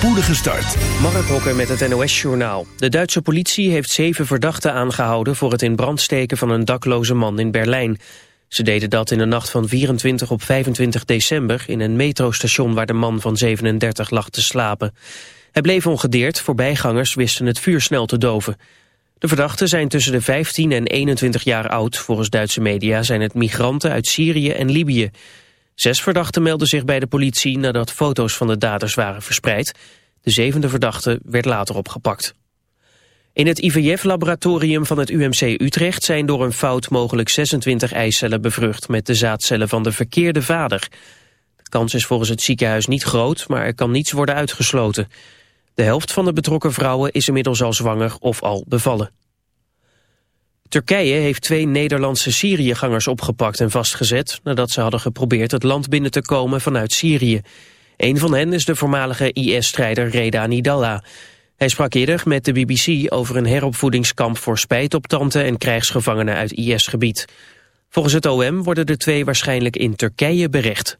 spoedige start. Mark Hokker met het NOS-journaal. De Duitse politie heeft zeven verdachten aangehouden... voor het in brand steken van een dakloze man in Berlijn. Ze deden dat in de nacht van 24 op 25 december... in een metrostation waar de man van 37 lag te slapen. Hij bleef ongedeerd, voorbijgangers wisten het vuur snel te doven. De verdachten zijn tussen de 15 en 21 jaar oud. Volgens Duitse media zijn het migranten uit Syrië en Libië... Zes verdachten melden zich bij de politie nadat foto's van de daders waren verspreid. De zevende verdachte werd later opgepakt. In het IVF-laboratorium van het UMC Utrecht zijn door een fout mogelijk 26 eicellen bevrucht met de zaadcellen van de verkeerde vader. De kans is volgens het ziekenhuis niet groot, maar er kan niets worden uitgesloten. De helft van de betrokken vrouwen is inmiddels al zwanger of al bevallen. Turkije heeft twee Nederlandse Syriëgangers opgepakt en vastgezet... nadat ze hadden geprobeerd het land binnen te komen vanuit Syrië. Een van hen is de voormalige IS-strijder Reda Nidalla. Hij sprak eerder met de BBC over een heropvoedingskamp voor spijtoptanten en krijgsgevangenen uit IS-gebied. Volgens het OM worden de twee waarschijnlijk in Turkije berecht.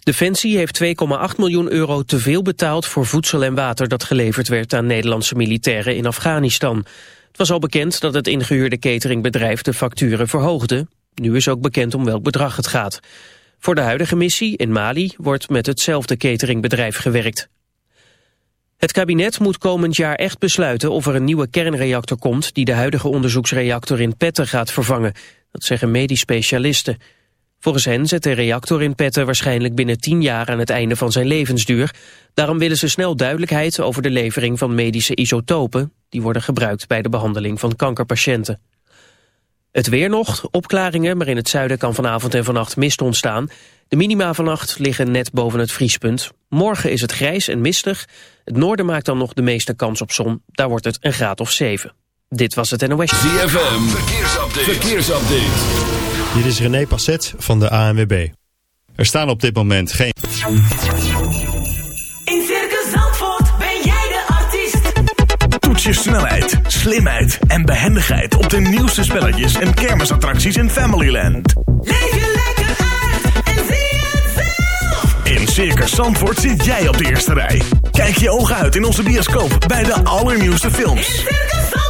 Defensie heeft 2,8 miljoen euro te veel betaald voor voedsel en water dat geleverd werd aan Nederlandse militairen in Afghanistan. Was al bekend dat het ingehuurde cateringbedrijf de facturen verhoogde. Nu is ook bekend om welk bedrag het gaat. Voor de huidige missie in Mali wordt met hetzelfde cateringbedrijf gewerkt. Het kabinet moet komend jaar echt besluiten of er een nieuwe kernreactor komt... die de huidige onderzoeksreactor in Petten gaat vervangen. Dat zeggen medisch specialisten. Volgens hen zet de reactor in Petten waarschijnlijk binnen 10 jaar aan het einde van zijn levensduur. Daarom willen ze snel duidelijkheid over de levering van medische isotopen. Die worden gebruikt bij de behandeling van kankerpatiënten. Het weer nog, opklaringen, maar in het zuiden kan vanavond en vannacht mist ontstaan. De minima vannacht liggen net boven het vriespunt. Morgen is het grijs en mistig. Het noorden maakt dan nog de meeste kans op zon. Daar wordt het een graad of 7. Dit was het NOS. ZFM, verkeersupdate. verkeersupdate. Dit is René Passet van de ANWB. Er staan op dit moment geen... In Circus Zandvoort ben jij de artiest. Toets je snelheid, slimheid en behendigheid op de nieuwste spelletjes en kermisattracties in Familyland. Leef je lekker uit en zie het zelf. In Circus Zandvoort zit jij op de eerste rij. Kijk je ogen uit in onze bioscoop bij de allernieuwste In films. Circus Zandvoort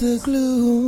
the glue.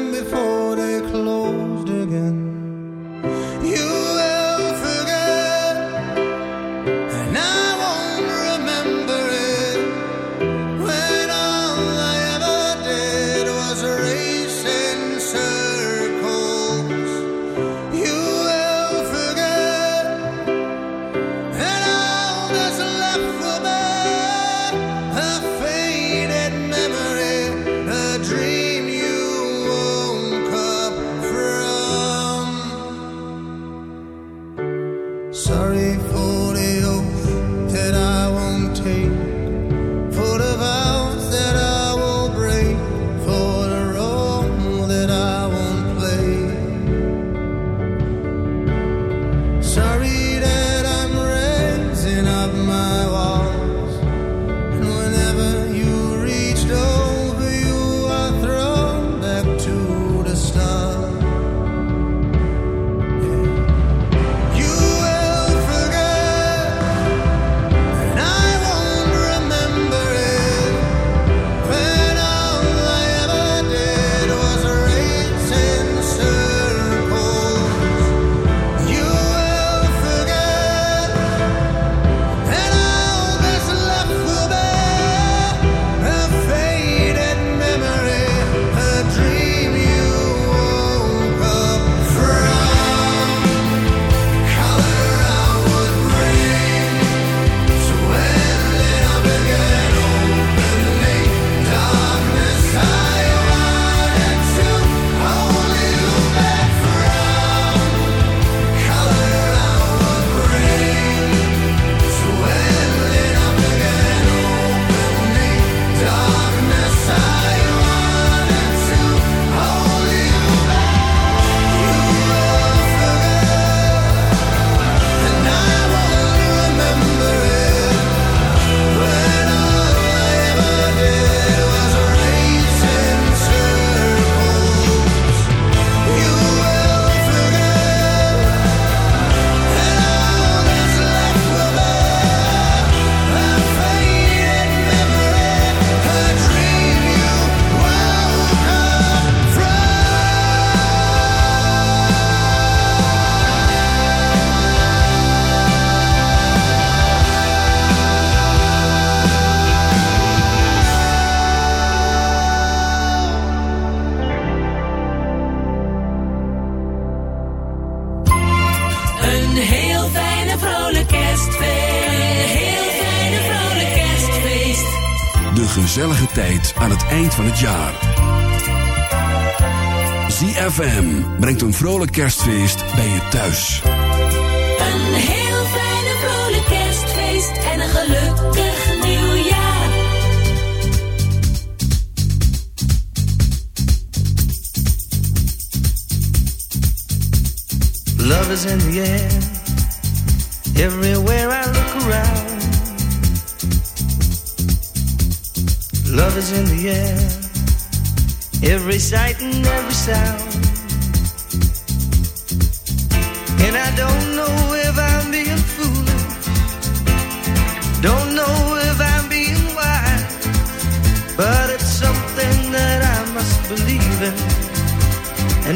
brengt een vrolijk kerstfeest bij je thuis. Een heel fijne vrolijk kerstfeest en een gelukkig nieuwjaar. Love is in the air, everywhere I look around. Love is in the air, every sight and every sound.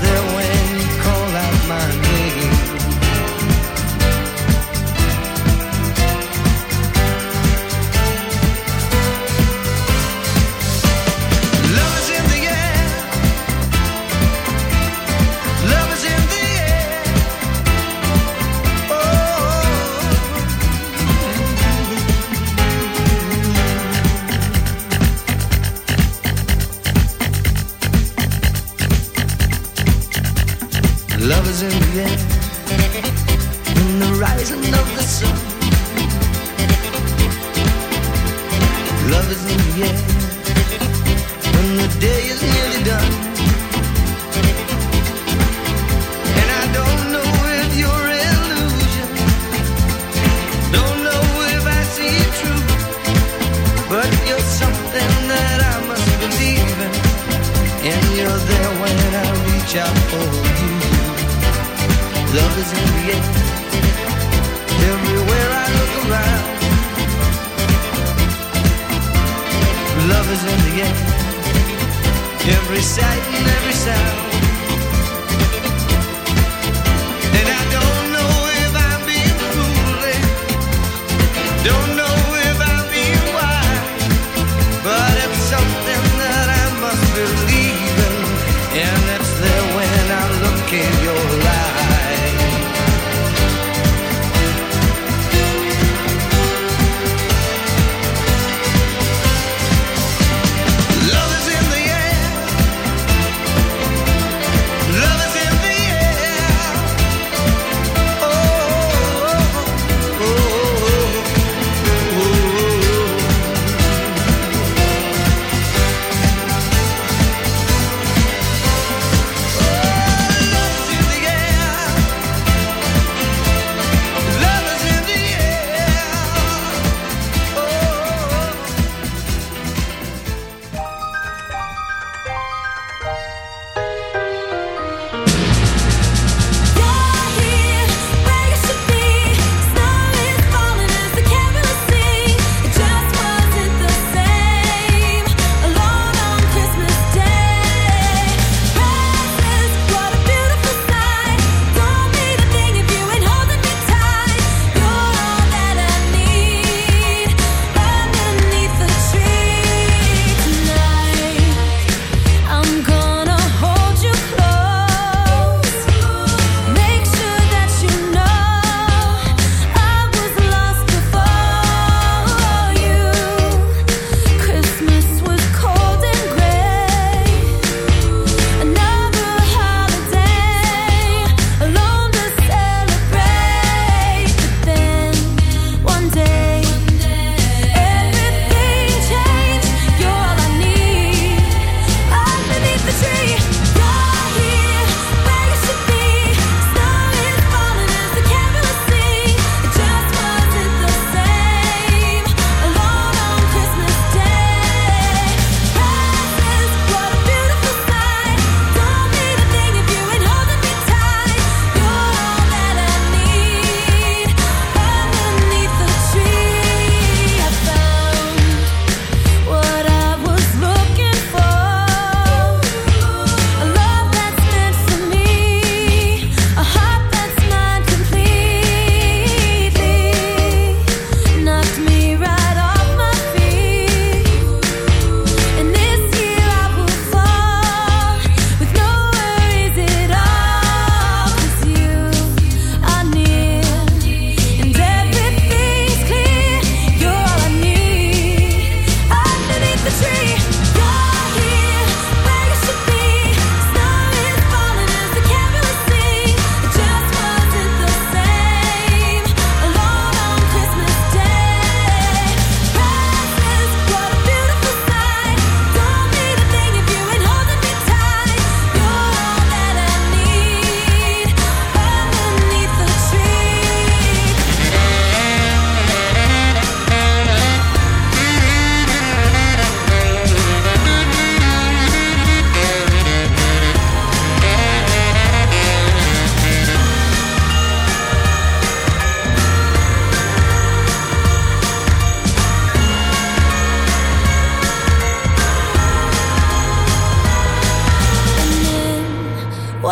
their way. every sight and every sound.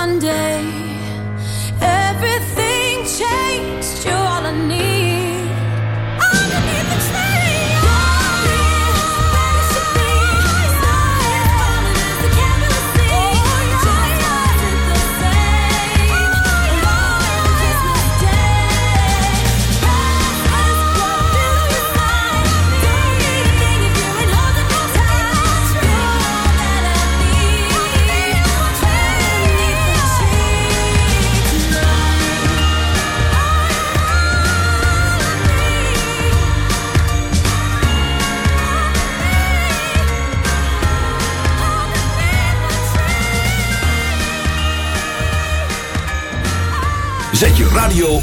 Monday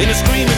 in a screaming